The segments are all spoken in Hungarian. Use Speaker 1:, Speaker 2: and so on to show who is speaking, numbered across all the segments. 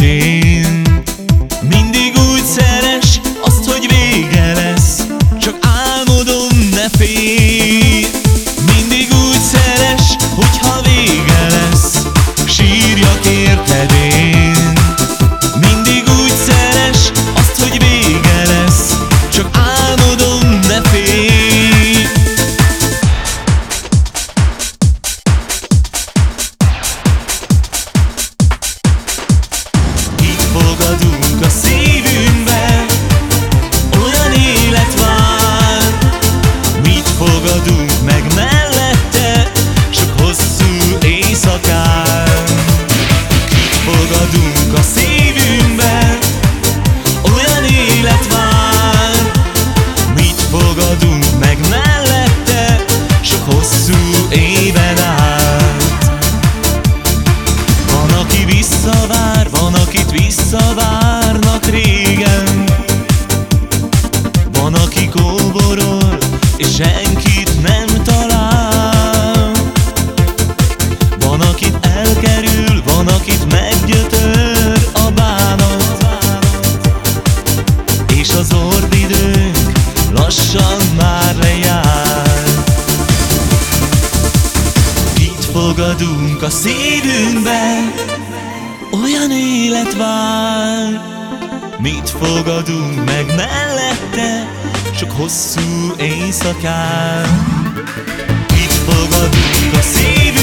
Speaker 1: sí visszavárnak régen. Van, aki kóborol, és senkit nem talál. Van, akit elkerül, van, akit meggyötör a bánat. És az ordidőnk lassan már lejár. Itt fogadunk a szívünkben olyan élet vár. Mit fogadunk meg mellette, csak hosszú éjszakán? Mit fogadunk a szívünk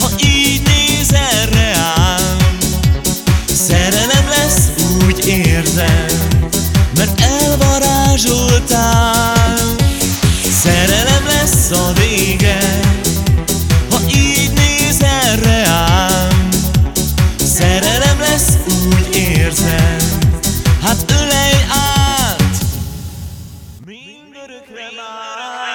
Speaker 1: ha így nézel rám Szerelem lesz, úgy érzem, mert elvarázsoltál. Szerelem lesz a vége, ha így nézel rám Szerelem lesz, úgy érzem, hát ölej át. Mindörökre már